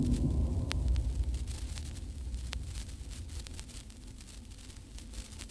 you